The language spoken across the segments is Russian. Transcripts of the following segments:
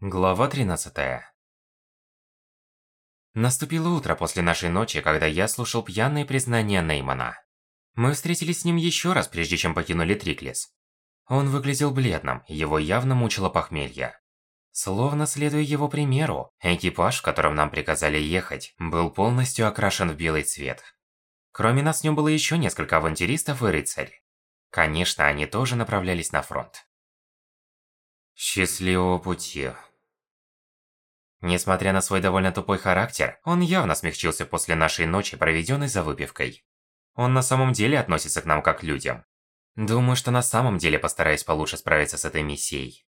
Глава 13 Наступило утро после нашей ночи, когда я слушал пьяные признания Неймана. Мы встретились с ним еще раз, прежде чем покинули Триклис. Он выглядел бледным, его явно мучило похмелье. Словно следуя его примеру, экипаж, в котором нам приказали ехать, был полностью окрашен в белый цвет. Кроме нас в нем было еще несколько авантюристов и рыцарь. Конечно, они тоже направлялись на фронт. Счастливого пути. Несмотря на свой довольно тупой характер, он явно смягчился после нашей ночи, проведенной за выпивкой. Он на самом деле относится к нам как к людям. Думаю, что на самом деле постараюсь получше справиться с этой миссией.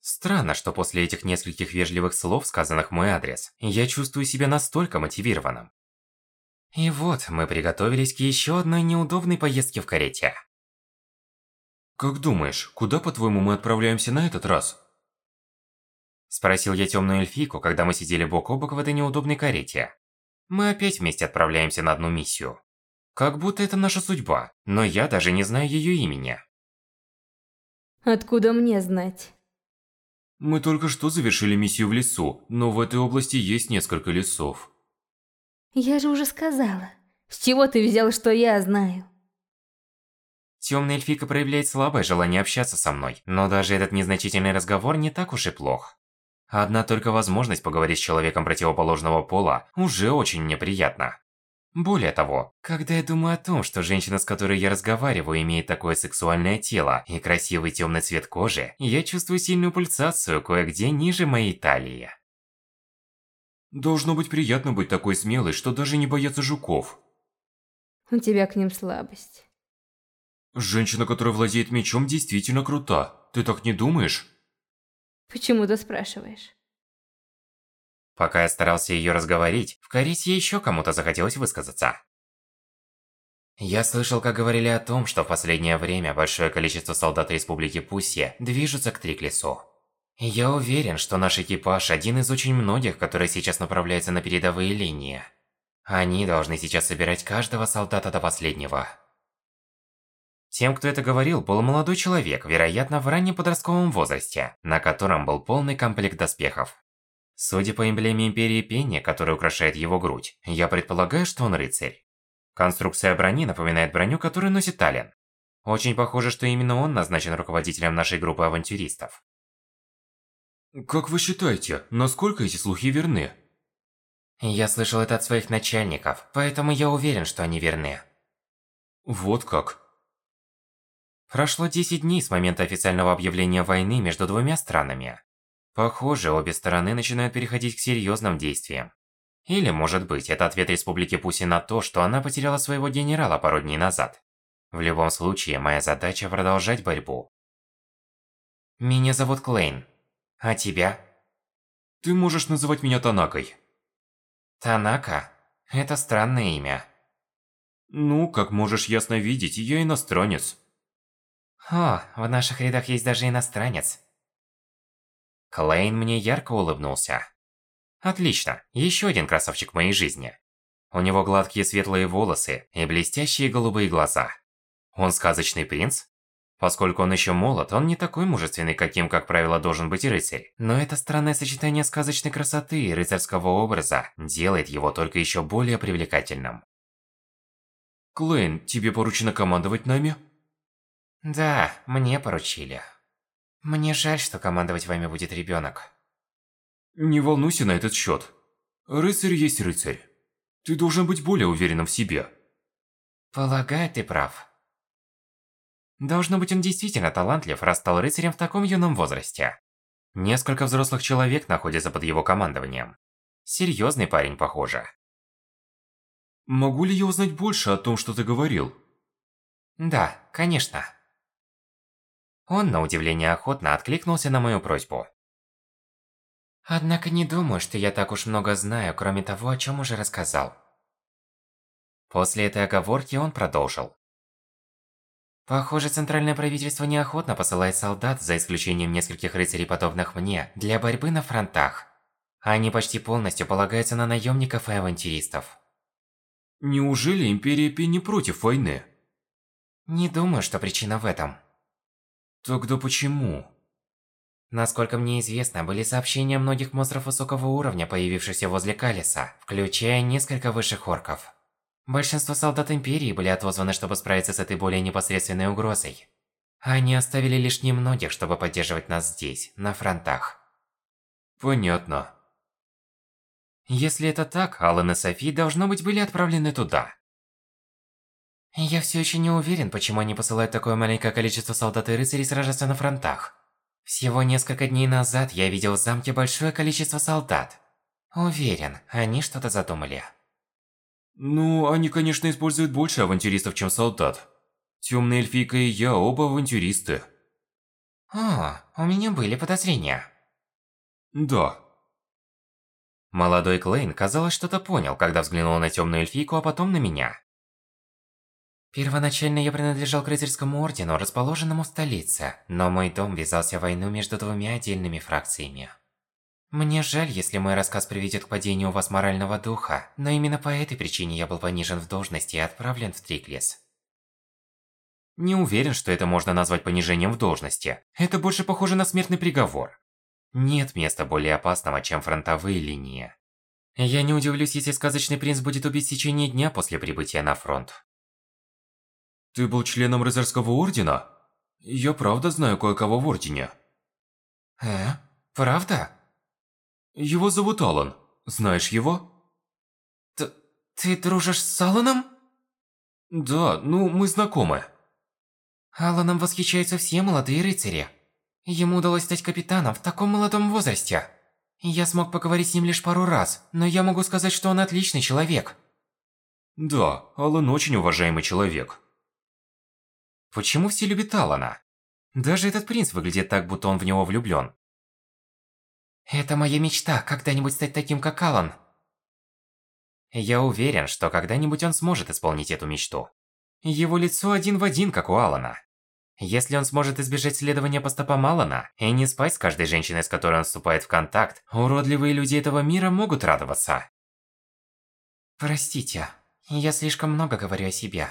Странно, что после этих нескольких вежливых слов, сказанных мой адрес, я чувствую себя настолько мотивированным. И вот, мы приготовились к еще одной неудобной поездке в карете. Как думаешь, куда, по-твоему, мы отправляемся на этот раз? Спросил я темную эльфийку, когда мы сидели бок о бок в этой неудобной карете. Мы опять вместе отправляемся на одну миссию. Как будто это наша судьба, но я даже не знаю ее имени. Откуда мне знать? Мы только что завершили миссию в лесу, но в этой области есть несколько лесов. Я же уже сказала. С чего ты взял, что я знаю? Темная эльфика проявляет слабое желание общаться со мной, но даже этот незначительный разговор не так уж и плох. Одна только возможность поговорить с человеком противоположного пола уже очень неприятна. Более того, когда я думаю о том, что женщина, с которой я разговариваю, имеет такое сексуальное тело и красивый темный цвет кожи, я чувствую сильную пульсацию кое-где ниже моей талии. Должно быть приятно быть такой смелой, что даже не бояться жуков. У тебя к ним слабость. Женщина, которая владеет мечом, действительно крута. Ты так не думаешь? Почему ты спрашиваешь? Пока я старался ее разговорить, в карете еще кому-то захотелось высказаться. Я слышал, как говорили о том, что в последнее время большое количество солдат Республики Пуссия движутся к Триклису. Я уверен, что наш экипаж один из очень многих, которые сейчас направляются на передовые линии. Они должны сейчас собирать каждого солдата до последнего. Тем, кто это говорил, был молодой человек, вероятно, в раннем подростковом возрасте, на котором был полный комплект доспехов. Судя по эмблеме Империи Пенни, которая украшает его грудь, я предполагаю, что он рыцарь. Конструкция брони напоминает броню, которую носит Таллин. Очень похоже, что именно он назначен руководителем нашей группы авантюристов. Как вы считаете, насколько эти слухи верны? Я слышал это от своих начальников, поэтому я уверен, что они верны. Вот как. Прошло 10 дней с момента официального объявления войны между двумя странами. Похоже, обе стороны начинают переходить к серьезным действиям. Или, может быть, это ответ Республики Пуси на то, что она потеряла своего генерала пару дней назад. В любом случае, моя задача продолжать борьбу. Меня зовут Клейн. А тебя? Ты можешь называть меня Танакой. Танака? Это странное имя. Ну, как можешь ясно видеть, я иностранец. О, в наших рядах есть даже иностранец. Клейн мне ярко улыбнулся. Отлично, еще один красавчик в моей жизни. У него гладкие светлые волосы и блестящие голубые глаза. Он сказочный принц? Поскольку он еще молод, он не такой мужественный, каким, как правило, должен быть рыцарь. Но это странное сочетание сказочной красоты и рыцарского образа делает его только еще более привлекательным. Клейн, тебе поручено командовать нами? Да, мне поручили. Мне жаль, что командовать вами будет ребенок. Не волнуйся на этот счет. Рыцарь есть рыцарь. Ты должен быть более уверенным в себе. Полагаю, ты прав. Должно быть, он действительно талантлив, раз стал рыцарем в таком юном возрасте. Несколько взрослых человек находятся под его командованием. Серьезный парень, похоже. Могу ли я узнать больше о том, что ты говорил? Да, конечно. Он, на удивление охотно, откликнулся на мою просьбу. Однако не думаю, что я так уж много знаю, кроме того, о чем уже рассказал. После этой оговорки он продолжил. Похоже, центральное правительство неохотно посылает солдат, за исключением нескольких рыцарей, подобных мне, для борьбы на фронтах. Они почти полностью полагаются на наемников и авантюристов. Неужели Империя Пи не против войны? Не думаю, что причина в этом. Тогда почему? Насколько мне известно, были сообщения многих монстров высокого уровня, появившихся возле Калиса, включая несколько высших орков. Большинство солдат Империи были отозваны, чтобы справиться с этой более непосредственной угрозой. Они оставили лишь немногих, чтобы поддерживать нас здесь, на фронтах. Понятно. Если это так, Аллен и Софи, должно быть, были отправлены туда. Я все еще не уверен, почему они посылают такое маленькое количество солдат и рыцарей сражаться на фронтах. Всего несколько дней назад я видел в замке большое количество солдат. Уверен, они что-то задумали. Ну, они, конечно, используют больше авантюристов, чем солдат. Темная эльфийка и я оба авантюристы. О, у меня были подозрения. Да. Молодой Клейн, казалось, что-то понял, когда взглянул на темную эльфийку, а потом на меня. Первоначально я принадлежал к рыцарскому ордену, расположенному в столице, но мой дом ввязался в войну между двумя отдельными фракциями. Мне жаль, если мой рассказ приведет к падению у вас морального духа, но именно по этой причине я был понижен в должности и отправлен в Триклис. Не уверен, что это можно назвать понижением в должности. Это больше похоже на смертный приговор. Нет места более опасного, чем фронтовые линии. Я не удивлюсь, если сказочный принц будет убить в течение дня после прибытия на фронт. Ты был членом рыцарского ордена? Я правда знаю кое-кого в ордене. Э? Правда? Его зовут Алан. Знаешь его? Т ты дружишь с Аланом? Да, ну мы знакомы. Аланом восхищаются все молодые рыцари. Ему удалось стать капитаном в таком молодом возрасте. Я смог поговорить с ним лишь пару раз, но я могу сказать, что он отличный человек. Да, Алан очень уважаемый человек. Почему все любят Алана? Даже этот принц выглядит так, будто он в него влюблен. Это моя мечта, когда-нибудь стать таким, как Алан. Я уверен, что когда-нибудь он сможет исполнить эту мечту. Его лицо один в один, как у Алана. Если он сможет избежать следования по стопам Алана и не спать с каждой женщиной, с которой он вступает в контакт, уродливые люди этого мира могут радоваться. Простите, я слишком много говорю о себе.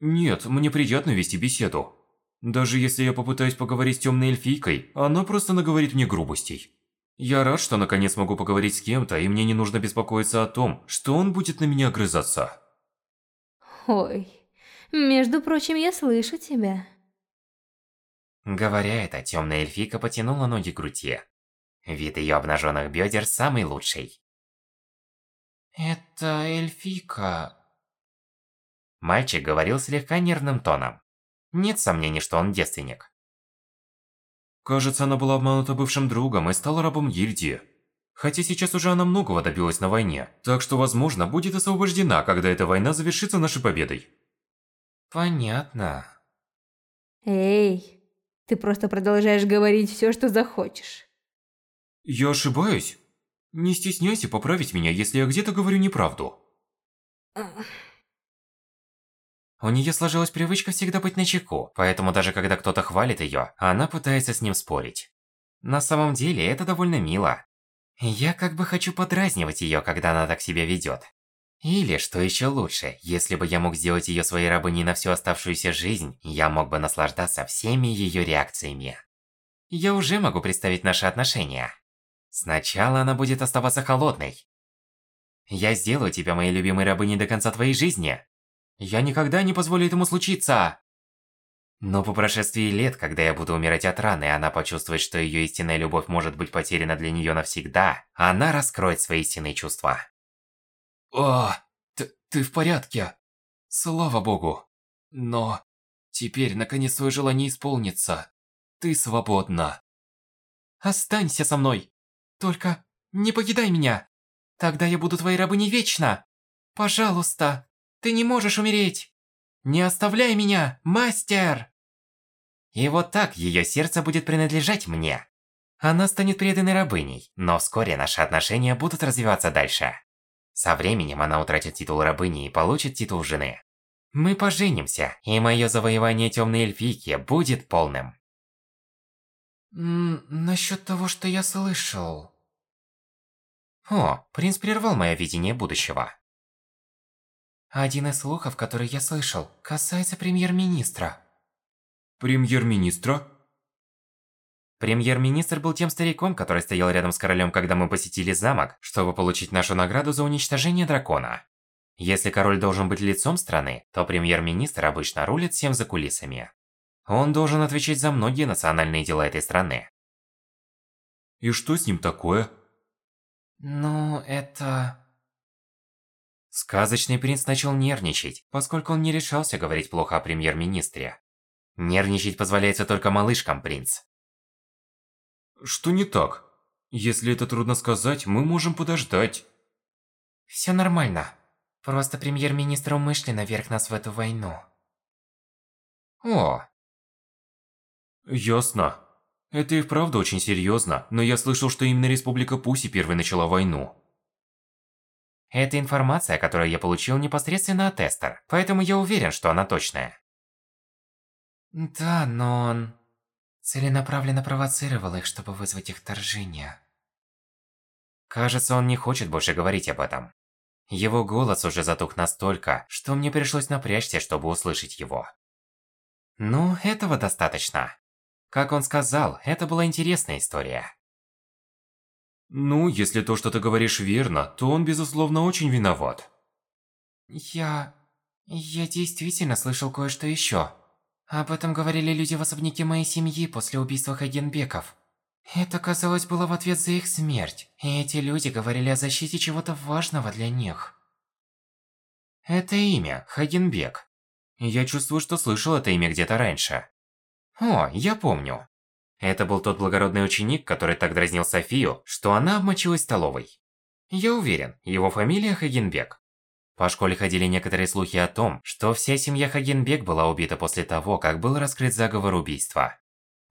Нет, мне приятно вести беседу. Даже если я попытаюсь поговорить с темной эльфийкой, она просто наговорит мне грубостей. Я рад, что наконец могу поговорить с кем-то, и мне не нужно беспокоиться о том, что он будет на меня огрызаться. Ой, между прочим, я слышу тебя. Говоря это, темная эльфийка потянула ноги к груди. Вид ее обнаженных бедер самый лучший. Это эльфийка. Мальчик говорил слегка нервным тоном. Нет сомнений, что он девственник. Кажется, она была обманута бывшим другом и стала рабом гильдии. Хотя сейчас уже она многого добилась на войне, так что, возможно, будет освобождена, когда эта война завершится нашей победой. Понятно. Эй, ты просто продолжаешь говорить все, что захочешь. Я ошибаюсь? Не стесняйся поправить меня, если я где-то говорю неправду. У нее сложилась привычка всегда быть начеку, поэтому даже когда кто-то хвалит ее, она пытается с ним спорить. На самом деле, это довольно мило. Я как бы хочу подразнивать ее, когда она так себя ведет. Или, что еще лучше, если бы я мог сделать ее своей рабыней на всю оставшуюся жизнь, я мог бы наслаждаться всеми ее реакциями. Я уже могу представить наши отношения. Сначала она будет оставаться холодной. Я сделаю тебя моей любимой рабыней до конца твоей жизни, я никогда не позволю этому случиться! Но по прошествии лет, когда я буду умирать от раны, и она почувствует, что ее истинная любовь может быть потеряна для нее навсегда, она раскроет свои истинные чувства. О, ты, ты в порядке? Слава богу. Но теперь, наконец, свое желание исполнится. Ты свободна. Останься со мной. Только не покидай меня. Тогда я буду твоей рабыней вечно. Пожалуйста. Ты не можешь умереть! Не оставляй меня, мастер!» И вот так ее сердце будет принадлежать мне. Она станет преданной рабыней, но вскоре наши отношения будут развиваться дальше. Со временем она утратит титул рабыни и получит титул жены. Мы поженимся, и мое завоевание темной эльфийки будет полным. М насчет того, что я слышал... О, принц прервал мое видение будущего. Один из слухов, который я слышал, касается премьер-министра. Премьер-министра? Премьер-министр был тем стариком, который стоял рядом с королем, когда мы посетили замок, чтобы получить нашу награду за уничтожение дракона. Если король должен быть лицом страны, то премьер-министр обычно рулит всем за кулисами. Он должен отвечать за многие национальные дела этой страны. И что с ним такое? Ну, это... Сказочный принц начал нервничать, поскольку он не решался говорить плохо о премьер-министре. Нервничать позволяется только малышкам, принц. Что не так? Если это трудно сказать, мы можем подождать. Все нормально. Просто премьер-министр умышленно вверх нас в эту войну. О. Ясно. Это и вправду очень серьезно, но я слышал, что именно Республика Пуси первой начала войну. Это информация, которую я получил непосредственно от Эстер, поэтому я уверен, что она точная. Да, но он целенаправленно провоцировал их, чтобы вызвать их вторжение. Кажется, он не хочет больше говорить об этом. Его голос уже затух настолько, что мне пришлось напрячься, чтобы услышать его. Ну, этого достаточно. Как он сказал, это была интересная история. Ну, если то, что ты говоришь, верно, то он, безусловно, очень виноват. Я... я действительно слышал кое-что еще. Об этом говорили люди в особняке моей семьи после убийства Хагенбеков. Это, казалось, было в ответ за их смерть, и эти люди говорили о защите чего-то важного для них. Это имя, Хагенбек. Я чувствую, что слышал это имя где-то раньше. О, я помню. Это был тот благородный ученик, который так дразнил Софию, что она обмочилась столовой. Я уверен, его фамилия Хагенбек. По школе ходили некоторые слухи о том, что вся семья Хагенбек была убита после того, как был раскрыт заговор убийства.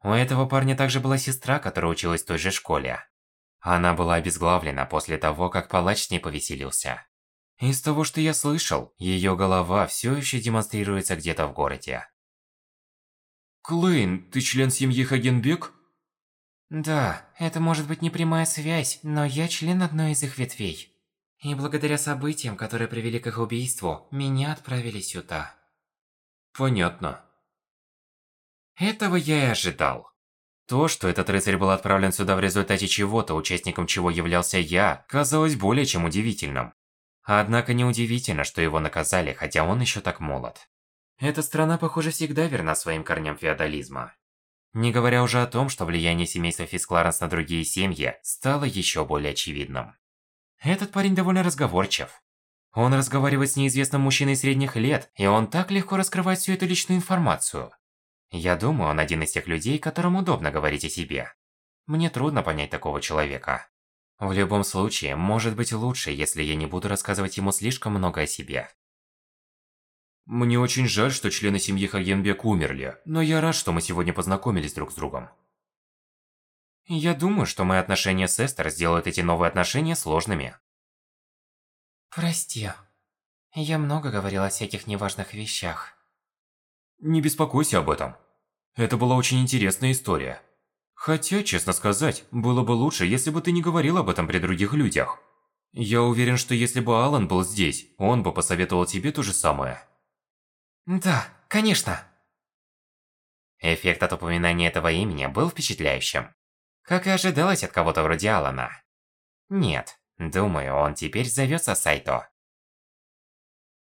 У этого парня также была сестра, которая училась в той же школе. Она была обезглавлена после того, как палач с ней повеселился. Из того, что я слышал, ее голова все еще демонстрируется где-то в городе. Клейн, ты член семьи Хагенбек? Да, это может быть не прямая связь, но я член одной из их ветвей. И благодаря событиям, которые привели к их убийству, меня отправили сюда. Понятно. Этого я и ожидал. То, что этот рыцарь был отправлен сюда в результате чего-то, участником чего являлся я, казалось более чем удивительным. Однако неудивительно, что его наказали, хотя он еще так молод. Эта страна, похоже, всегда верна своим корням феодализма. Не говоря уже о том, что влияние семейства Фискларенс на другие семьи стало еще более очевидным. Этот парень довольно разговорчив. Он разговаривает с неизвестным мужчиной средних лет, и он так легко раскрывает всю эту личную информацию. Я думаю, он один из тех людей, которым удобно говорить о себе. Мне трудно понять такого человека. В любом случае, может быть лучше, если я не буду рассказывать ему слишком много о себе. Мне очень жаль, что члены семьи Хагенбек умерли, но я рад, что мы сегодня познакомились друг с другом. Я думаю, что мои отношения с Эстер сделают эти новые отношения сложными. Прости. Я много говорила о всяких неважных вещах. Не беспокойся об этом. Это была очень интересная история. Хотя, честно сказать, было бы лучше, если бы ты не говорил об этом при других людях. Я уверен, что если бы Алан был здесь, он бы посоветовал тебе то же самое. Да, конечно. Эффект от упоминания этого имени был впечатляющим. Как и ожидалось от кого-то вроде Алана. Нет, думаю, он теперь зовется Сайто.